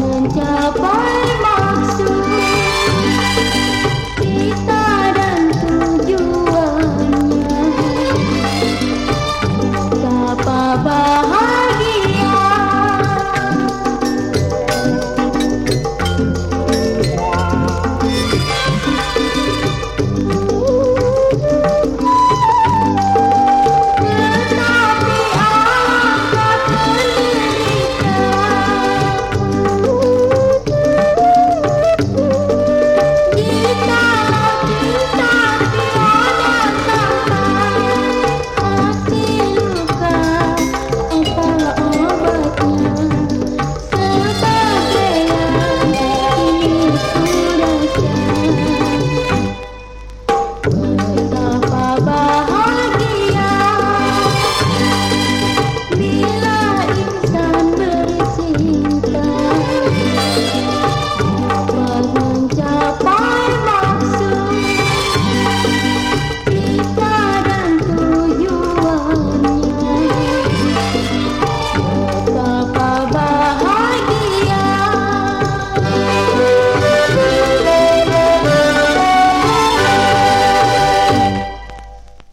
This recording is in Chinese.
万家福。